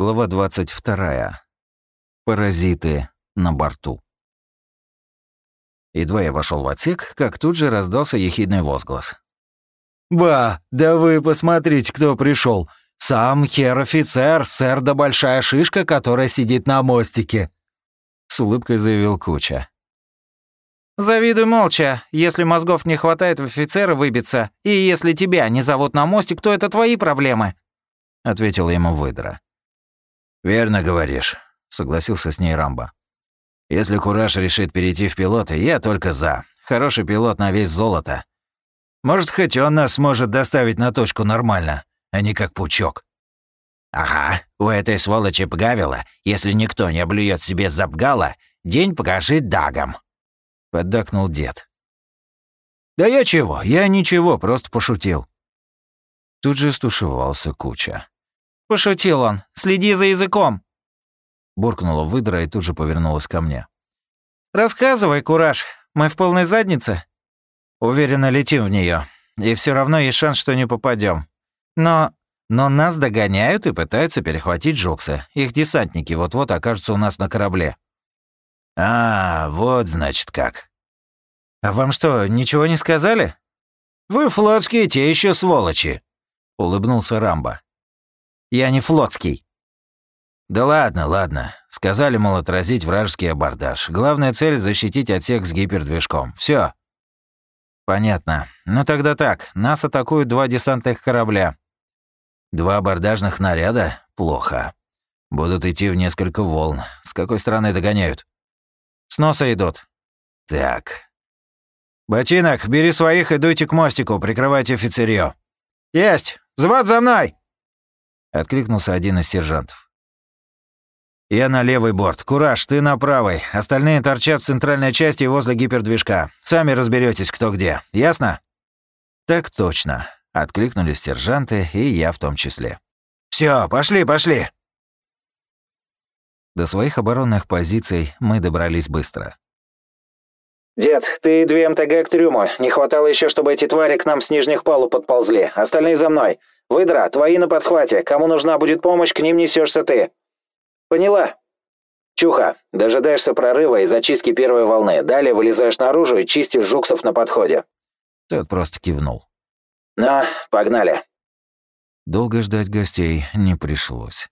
Глава 22. Паразиты на борту. Едва я вошел в отсек, как тут же раздался ехидный возглас. «Ба, да вы посмотрите, кто пришел! Сам хер-офицер, сэр да большая шишка, которая сидит на мостике!» С улыбкой заявил Куча. «Завидуй молча. Если мозгов не хватает в офицера выбиться, и если тебя не зовут на мостик, то это твои проблемы», — ответила ему выдра. «Верно говоришь», — согласился с ней Рамбо. «Если Кураж решит перейти в пилоты, я только за. Хороший пилот на весь золото. Может, хоть он нас сможет доставить на точку нормально, а не как пучок». «Ага, у этой сволочи Пгавила, если никто не облюет себе Запгала, день покажи дагом», — поддакнул дед. «Да я чего? Я ничего, просто пошутил». Тут же стушевался Куча. «Пошутил он. Следи за языком!» Буркнула выдра и тут же повернулась ко мне. «Рассказывай, Кураж. Мы в полной заднице?» «Уверенно летим в нее, И все равно есть шанс, что не попадем. Но... Но нас догоняют и пытаются перехватить Джокса. Их десантники вот-вот окажутся у нас на корабле. «А, вот значит как». «А вам что, ничего не сказали?» «Вы флотские те еще сволочи», — улыбнулся Рамбо. «Я не флотский». «Да ладно, ладно. Сказали, мол, отразить вражеский абордаж. Главная цель — защитить отсек с гипердвижком. Все. «Понятно. Ну тогда так. Нас атакуют два десантных корабля. Два абордажных наряда? Плохо. Будут идти в несколько волн. С какой стороны догоняют?» С носа идут. Так. Ботинок, бери своих и дуйте к мостику, прикрывайте офицерье. Есть! Взвод за мной! Откликнулся один из сержантов. Я на левый борт. Кураж, ты на правый. Остальные торчат в центральной части возле гипердвижка. Сами разберетесь, кто где. Ясно? Так точно. Откликнулись сержанты, и я в том числе. Все, пошли, пошли. До своих оборонных позиций мы добрались быстро. «Дед, ты две МТГ к трюму. Не хватало еще, чтобы эти твари к нам с нижних палуб подползли. Остальные за мной. Выдра, твои на подхвате. Кому нужна будет помощь, к ним несешься ты». «Поняла?» «Чуха, дожидаешься прорыва и зачистки первой волны. Далее вылезаешь наружу и чистишь жуксов на подходе». Тот просто кивнул. «Ну, погнали». Долго ждать гостей не пришлось.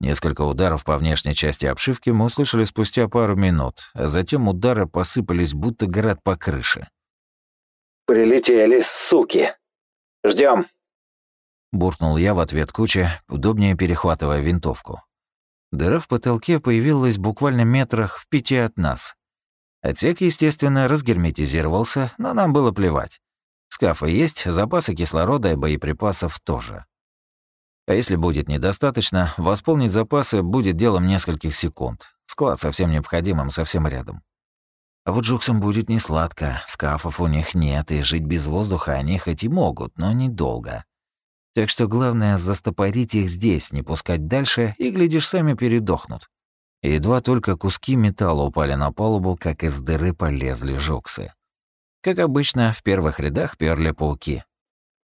Несколько ударов по внешней части обшивки мы услышали спустя пару минут, а затем удары посыпались будто град по крыше. «Прилетели, суки! Ждем. Буркнул я в ответ куча, удобнее перехватывая винтовку. Дыра в потолке появилась буквально метрах в пяти от нас. Отсек, естественно, разгерметизировался, но нам было плевать. Скафы есть, запасы кислорода и боеприпасов тоже. А если будет недостаточно, восполнить запасы будет делом нескольких секунд. Склад совсем необходимым совсем рядом. А вот жуксам будет не сладко. Скафов у них нет, и жить без воздуха они хоть и могут, но недолго. Так что главное застопорить их здесь, не пускать дальше, и, глядишь, сами передохнут. едва только куски металла упали на палубу, как из дыры полезли жуксы. Как обычно, в первых рядах перли пауки.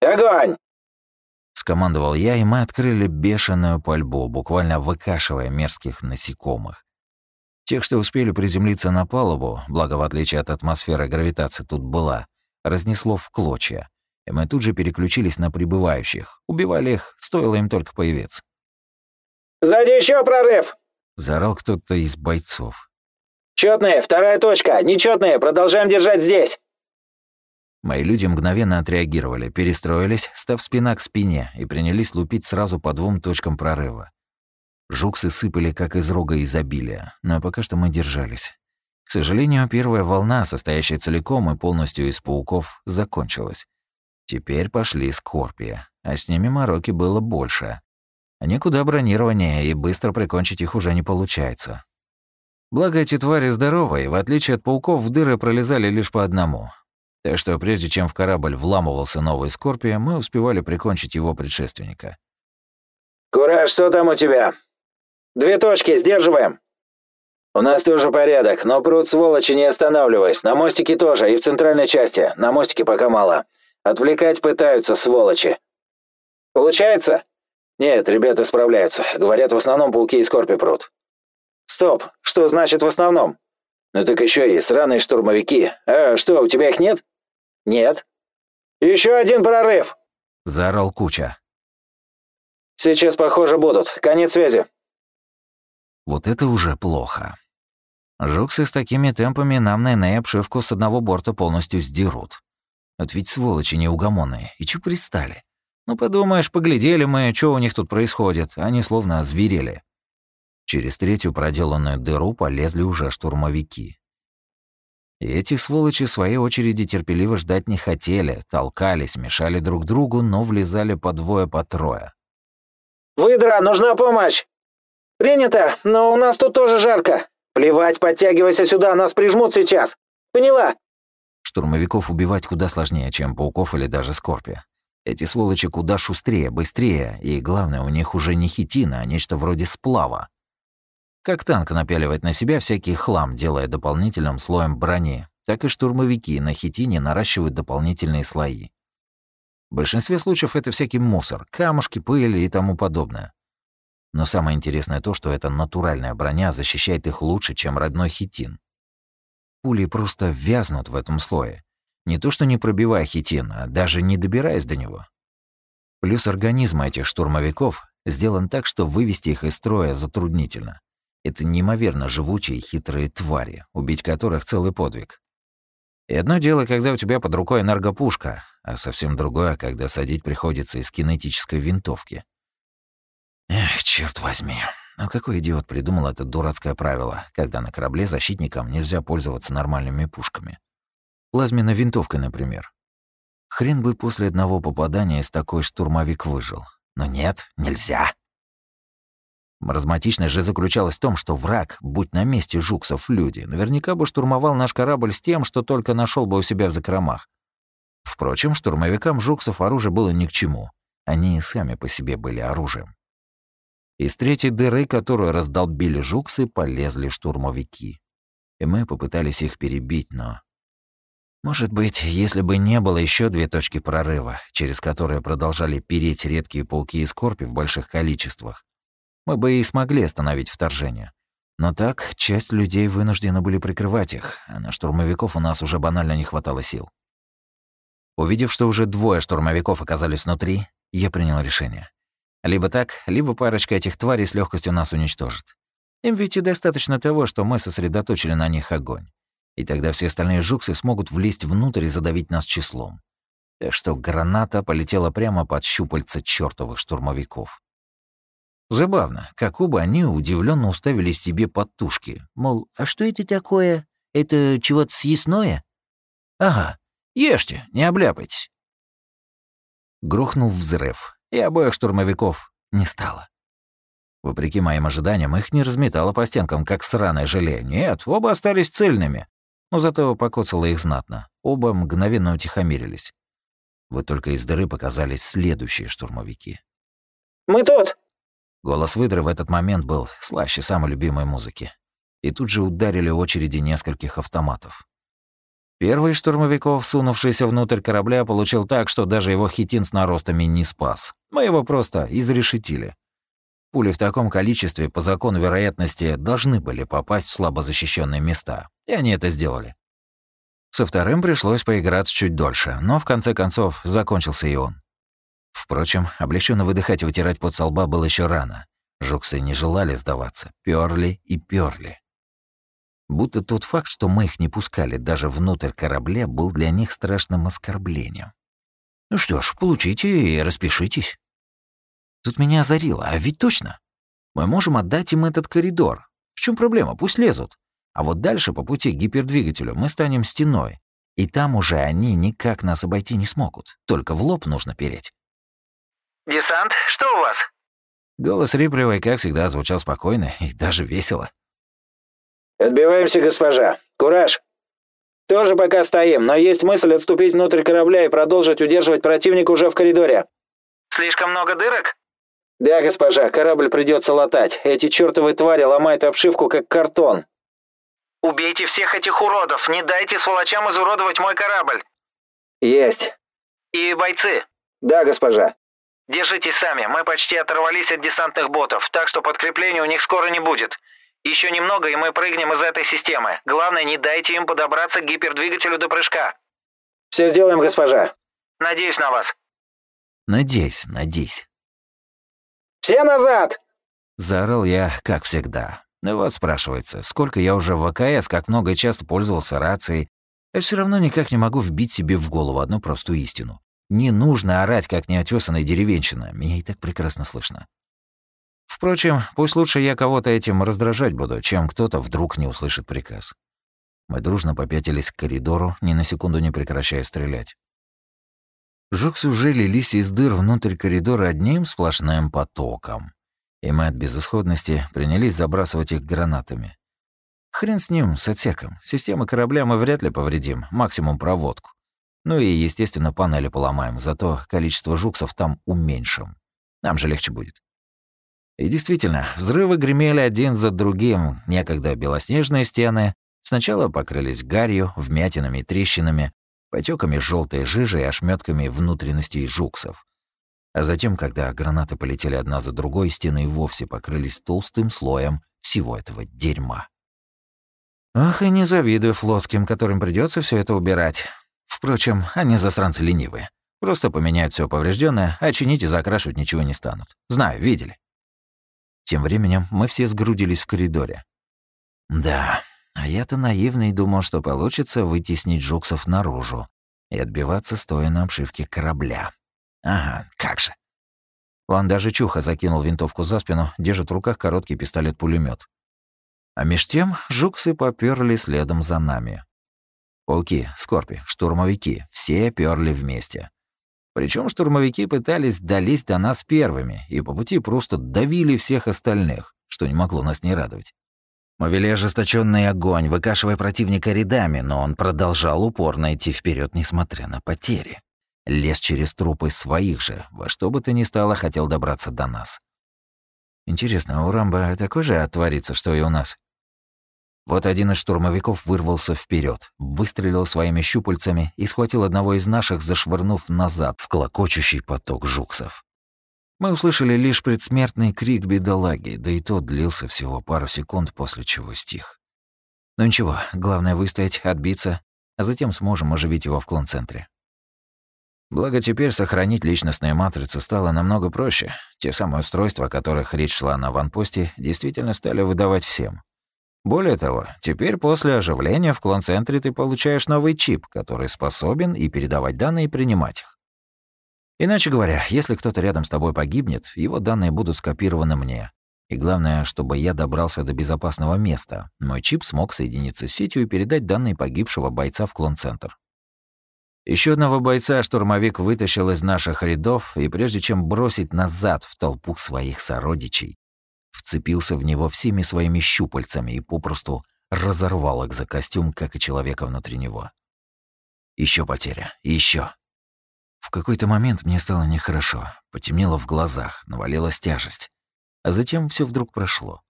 «Огонь!» скомандовал я, и мы открыли бешеную пальбу, буквально выкашивая мерзких насекомых. Тех, что успели приземлиться на палубу, благо в отличие от атмосферы гравитации тут была, разнесло в клочья, и мы тут же переключились на прибывающих. Убивали их, стоило им только появиться. «Сзади еще прорыв!» — заорал кто-то из бойцов. «Чётные, вторая точка! Нечётные, продолжаем держать здесь!» Мои люди мгновенно отреагировали, перестроились, став спина к спине, и принялись лупить сразу по двум точкам прорыва. Жуксы сыпали как из рога изобилия, но пока что мы держались. К сожалению, первая волна, состоящая целиком и полностью из пауков, закончилась. Теперь пошли скорпии, а с ними мороки было больше. Они куда бронирование, и быстро прикончить их уже не получается. Благо эти твари здоровые, в отличие от пауков, в дыры пролезали лишь по одному. Так что прежде чем в корабль вламывался новый Скорпия, мы успевали прикончить его предшественника. «Кураж, что там у тебя?» «Две точки, сдерживаем!» «У нас тоже порядок, но пруд сволочи не останавливаясь. На мостике тоже, и в центральной части. На мостике пока мало. Отвлекать пытаются, сволочи!» «Получается?» «Нет, ребята справляются. Говорят, в основном пауки и скорпи прут». «Стоп! Что значит в основном?» «Ну так еще и сраные штурмовики. А что, у тебя их нет?» «Нет». «Еще один прорыв!» — заорал Куча. «Сейчас, похоже, будут. Конец связи». Вот это уже плохо. Жуксы с такими темпами нам на обшивку с одного борта полностью сдерут. Вот ведь сволочи неугомонные. И чё пристали? Ну, подумаешь, поглядели мы, что у них тут происходит. Они словно озверели. Через третью проделанную дыру полезли уже штурмовики. И эти сволочи в своей очереди терпеливо ждать не хотели, толкались, мешали друг другу, но влезали по двое, по трое. «Выдра, нужна помощь!» «Принято, но у нас тут тоже жарко. Плевать, подтягивайся сюда, нас прижмут сейчас. Поняла?» Штурмовиков убивать куда сложнее, чем пауков или даже скорпи. Эти сволочи куда шустрее, быстрее, и главное, у них уже не хитина, а нечто вроде сплава. Как танк напяливает на себя всякий хлам, делая дополнительным слоем брони, так и штурмовики на хитине наращивают дополнительные слои. В большинстве случаев это всякий мусор, камушки, пыль и тому подобное. Но самое интересное то, что эта натуральная броня защищает их лучше, чем родной хитин. Пули просто вязнут в этом слое. Не то что не пробивая хитин, а даже не добираясь до него. Плюс организм этих штурмовиков сделан так, что вывести их из строя затруднительно. Это неимоверно живучие хитрые твари, убить которых целый подвиг. И одно дело, когда у тебя под рукой энергопушка, а совсем другое, когда садить приходится из кинетической винтовки. Эх, черт возьми. Ну какой идиот придумал это дурацкое правило, когда на корабле защитникам нельзя пользоваться нормальными пушками? Плазменной винтовкой, например. Хрен бы после одного попадания из такой штурмовик выжил. Но нет, нельзя. Маразматичность же заключалась в том, что враг, будь на месте жуксов люди, наверняка бы штурмовал наш корабль с тем, что только нашел бы у себя в закромах. Впрочем, штурмовикам жуксов оружие было ни к чему. Они и сами по себе были оружием. Из третьей дыры, которую раздолбили жуксы, полезли штурмовики. И мы попытались их перебить, но... Может быть, если бы не было еще две точки прорыва, через которые продолжали переть редкие пауки и скорпи в больших количествах, мы бы и смогли остановить вторжение. Но так, часть людей вынуждены были прикрывать их, а на штурмовиков у нас уже банально не хватало сил. Увидев, что уже двое штурмовиков оказались внутри, я принял решение. Либо так, либо парочка этих тварей с легкостью нас уничтожит. Им ведь и достаточно того, что мы сосредоточили на них огонь. И тогда все остальные жуксы смогут влезть внутрь и задавить нас числом. Так что граната полетела прямо под щупальца чёртовых штурмовиков. Забавно, как оба они удивленно уставились себе под тушки. Мол, а что это такое? Это чего-то съестное? Ага, ешьте, не обляпайтесь. Грохнул взрыв и обоих штурмовиков не стало. Вопреки моим ожиданиям, их не разметало по стенкам, как сраное желе. Нет, оба остались цельными. Но зато покоцало их знатно. Оба мгновенно утихомирились. Вот только из дыры показались следующие штурмовики. «Мы тут!» Голос выдры в этот момент был слаще самой любимой музыки. И тут же ударили очереди нескольких автоматов. Первый штурмовиков, сунувшийся внутрь корабля, получил так, что даже его хитин с наростами не спас. Мы его просто изрешетили. Пули в таком количестве, по закону вероятности, должны были попасть в слабо защищенные места. И они это сделали. Со вторым пришлось поиграться чуть дольше, но в конце концов закончился и он. Впрочем, облегченно выдыхать и вытирать под со лба было еще рано. Жуксы не желали сдаваться, перли и перли. Будто тот факт, что мы их не пускали даже внутрь корабля, был для них страшным оскорблением. Ну что ж, получите и распишитесь. Тут меня озарило, а ведь точно. Мы можем отдать им этот коридор. В чем проблема? Пусть лезут. А вот дальше по пути к гипердвигателю мы станем стеной. И там уже они никак нас обойти не смогут. Только в лоб нужно переть. «Десант, что у вас?» Голос Рипливой, как всегда, звучал спокойно и даже весело. «Отбиваемся, госпожа. Кураж!» «Тоже пока стоим, но есть мысль отступить внутрь корабля и продолжить удерживать противника уже в коридоре». «Слишком много дырок?» «Да, госпожа, корабль придется латать. Эти чертовы твари ломают обшивку, как картон». «Убейте всех этих уродов! Не дайте сволочам изуродовать мой корабль!» «Есть». «И бойцы?» «Да, госпожа». Держитесь сами, мы почти оторвались от десантных ботов, так что подкрепления у них скоро не будет. Еще немного, и мы прыгнем из этой системы. Главное, не дайте им подобраться к гипердвигателю до прыжка». «Все сделаем, госпожа». «Надеюсь на вас». «Надеюсь, надеюсь». «Все назад!» Заорал я, как всегда. Ну вот спрашивается, сколько я уже в ВКС, как много и часто пользовался рацией. Я все равно никак не могу вбить себе в голову одну простую истину. Не нужно орать, как неотесанная деревенщина. Меня и так прекрасно слышно. Впрочем, пусть лучше я кого-то этим раздражать буду, чем кто-то вдруг не услышит приказ. Мы дружно попятились к коридору, ни на секунду не прекращая стрелять. Жуксы уже лились из дыр внутрь коридора одним сплошным потоком и мы от безысходности принялись забрасывать их гранатами. Хрен с ним, с отсеком. Системы корабля мы вряд ли повредим, максимум проводку. Ну и, естественно, панели поломаем, зато количество жуксов там уменьшим. Нам же легче будет. И действительно, взрывы гремели один за другим. Некогда белоснежные стены сначала покрылись гарью, вмятинами и трещинами, потеками желтой жижи и ошметками внутренностей жуксов. А затем, когда гранаты полетели одна за другой, стены и вовсе покрылись толстым слоем всего этого дерьма. Ах, и не завидую флотским, которым придется все это убирать. Впрочем, они засранцы ленивые. Просто поменяют все поврежденное, а чинить и закрашивать ничего не станут. Знаю, видели. Тем временем мы все сгрудились в коридоре. Да, а я-то наивный думал, что получится вытеснить жуксов наружу и отбиваться, стоя на обшивке корабля. Ага, как же. Ван даже чуха закинул винтовку за спину, держит в руках короткий пистолет пулемет А меж тем жуксы попёрли следом за нами. Пауки, скорпи, штурмовики — все пёрли вместе. Причем штурмовики пытались долезть до нас первыми и по пути просто давили всех остальных, что не могло нас не радовать. Мы вели ожесточенный огонь, выкашивая противника рядами, но он продолжал упорно идти вперед, несмотря на потери лез через трупы своих же, во что бы то ни стало хотел добраться до нас. Интересно, у Рамбо такой же отворится, что и у нас? Вот один из штурмовиков вырвался вперед, выстрелил своими щупальцами и схватил одного из наших, зашвырнув назад в клокочущий поток жуксов. Мы услышали лишь предсмертный крик бедолаги, да и тот длился всего пару секунд, после чего стих. Но ничего, главное выстоять, отбиться, а затем сможем оживить его в клон-центре. Благо теперь сохранить личностные матрицы стало намного проще. Те самые устройства, о которых речь шла на ванпосте, действительно стали выдавать всем. Более того, теперь после оживления в клон-центре ты получаешь новый чип, который способен и передавать данные, и принимать их. Иначе говоря, если кто-то рядом с тобой погибнет, его данные будут скопированы мне. И главное, чтобы я добрался до безопасного места. Мой чип смог соединиться с сетью и передать данные погибшего бойца в клон-центр. Еще одного бойца штурмовик вытащил из наших рядов и прежде чем бросить назад в толпу своих сородичей, вцепился в него всеми своими щупальцами и попросту разорвал их за костюм, как и человека внутри него. Еще потеря, еще. В какой-то момент мне стало нехорошо, потемнело в глазах, навалилась тяжесть. А затем все вдруг прошло.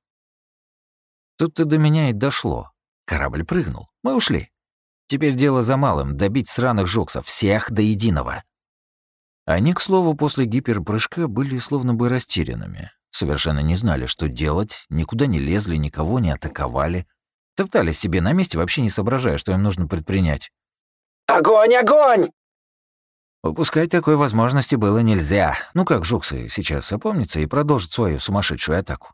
Тут-то до меня и дошло. Корабль прыгнул. Мы ушли. Теперь дело за малым — добить сраных жуксов, всех до единого. Они, к слову, после гиперпрыжка были словно бы растерянными. Совершенно не знали, что делать, никуда не лезли, никого не атаковали. Топтались себе на месте, вообще не соображая, что им нужно предпринять. «Огонь, огонь!» Упускать такой возможности было нельзя. Ну как жуксы сейчас опомнятся и продолжат свою сумасшедшую атаку.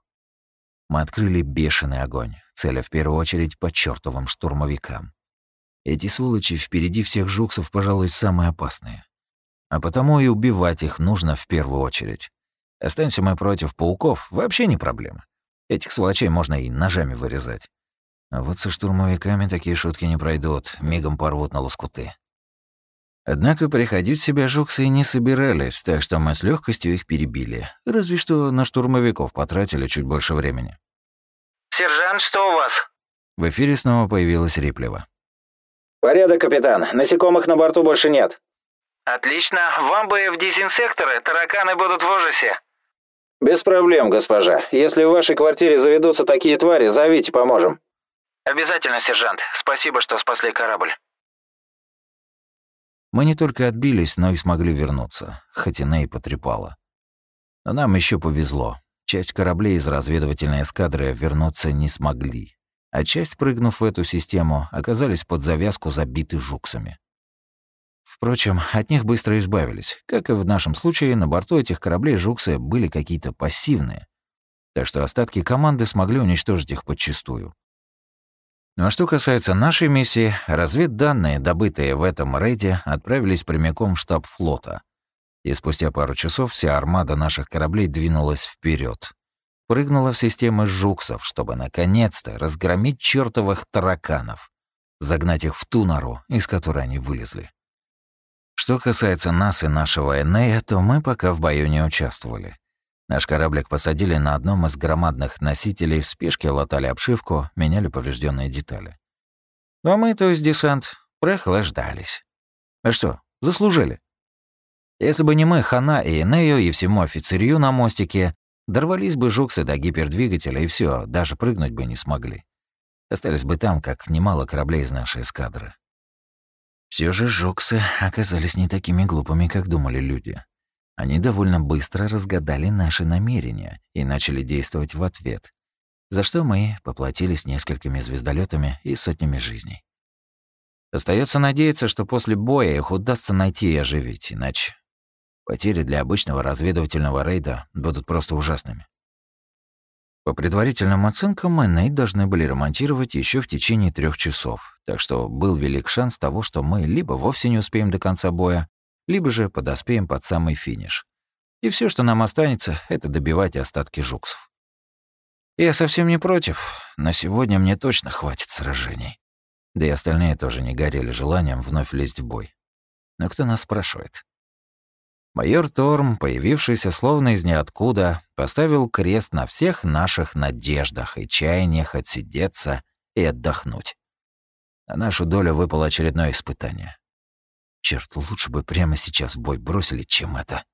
Мы открыли бешеный огонь, целя в первую очередь по чертовым штурмовикам. Эти сволочи впереди всех жуксов, пожалуй, самые опасные. А потому и убивать их нужно в первую очередь. Останься мы против пауков, вообще не проблема. Этих сволочей можно и ножами вырезать. А вот со штурмовиками такие шутки не пройдут, мигом порвут на лоскуты. Однако приходить в себя жуксы и не собирались, так что мы с легкостью их перебили. Разве что на штурмовиков потратили чуть больше времени. «Сержант, что у вас?» В эфире снова появилась Риплева. «Порядок, капитан. Насекомых на борту больше нет». «Отлично. Вам бы в дезинсекторы, тараканы будут в ужасе». «Без проблем, госпожа. Если в вашей квартире заведутся такие твари, зовите, поможем». «Обязательно, сержант. Спасибо, что спасли корабль». Мы не только отбились, но и смогли вернуться, хоть и Ней потрепала. Но нам еще повезло. Часть кораблей из разведывательной эскадры вернуться не смогли, а часть, прыгнув в эту систему, оказались под завязку забиты жуксами. Впрочем, от них быстро избавились. Как и в нашем случае, на борту этих кораблей жуксы были какие-то пассивные, так что остатки команды смогли уничтожить их подчистую. Ну а что касается нашей миссии, разведданные, добытые в этом рейде, отправились прямиком в штаб флота. И спустя пару часов вся армада наших кораблей двинулась вперед, Прыгнула в системы жуксов, чтобы наконец-то разгромить чертовых тараканов, загнать их в ту нору, из которой они вылезли. Что касается нас и нашего Энея, то мы пока в бою не участвовали. Наш кораблик посадили на одном из громадных носителей, в спешке латали обшивку, меняли поврежденные детали. Ну а мы, то есть десант, прохлаждались. А что, заслужили? Если бы не мы, Хана и Энею и всему офицерию на мостике, дорвались бы жуксы до гипердвигателя и все, даже прыгнуть бы не смогли. Остались бы там, как немало кораблей из нашей эскадры. Все же жуксы оказались не такими глупыми, как думали люди. Они довольно быстро разгадали наши намерения и начали действовать в ответ, за что мы поплатились несколькими звездолетами и сотнями жизней. Остается надеяться, что после боя их удастся найти и оживить, иначе потери для обычного разведывательного рейда будут просто ужасными. По предварительным оценкам, мы должны были ремонтировать еще в течение трех часов, так что был велик шанс того, что мы либо вовсе не успеем до конца боя, либо же подоспеем под самый финиш. И все, что нам останется, это добивать остатки жуксов. Я совсем не против. На сегодня мне точно хватит сражений. Да и остальные тоже не горели желанием вновь лезть в бой. Но кто нас спрашивает? Майор Торм, появившийся словно из ниоткуда, поставил крест на всех наших надеждах и чаяниях отсидеться и отдохнуть. На нашу долю выпало очередное испытание. Черт, лучше бы прямо сейчас в бой бросили, чем это.